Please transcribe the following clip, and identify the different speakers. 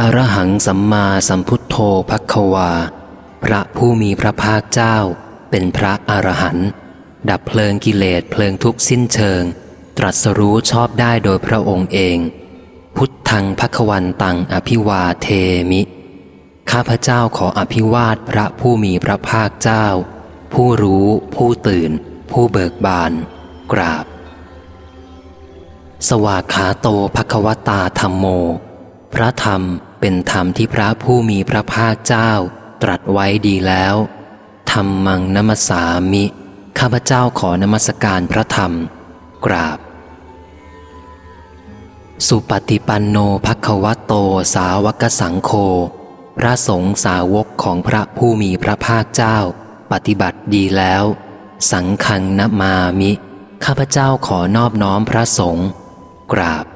Speaker 1: อรหังสัมมาสัมพุทโธพักวา พระผู้มีพระภาคเจ้า เป็นพระอรหันต์ดับเพลิงกิเลสเพลิงทุกสิ้นเชิง ตรัสรู้ชอบได้โดยพระองค์เอง พุทธังพักวันตังอภิวาเทมิ ข้าพเจ้าขออภิวาทพระผู้มีพระภาคเจ้า ผู้รู้ ผู้ตื่น ผู้เบิกบาน กราบ สวากขาโตภควตาธรรมโม พระธรรมเป็นธรรมที่พระผู้มีพระภาคเจ้า ตรัสไว้ดีแล้ว ธรรมังนมัสสามิ ข้าพเจ้าขอนมัสการพระธรรม กราบ สุปฏิปันโนภควโตสาวกสังโฆพระสงฆ์สาวกของพระผู้มีพระภาคเจ้า ปฏิบัติดีแล้ว สังฆังนมามิ ข้าพเจ้าขอนอบน้อมพระสงฆ์กราบ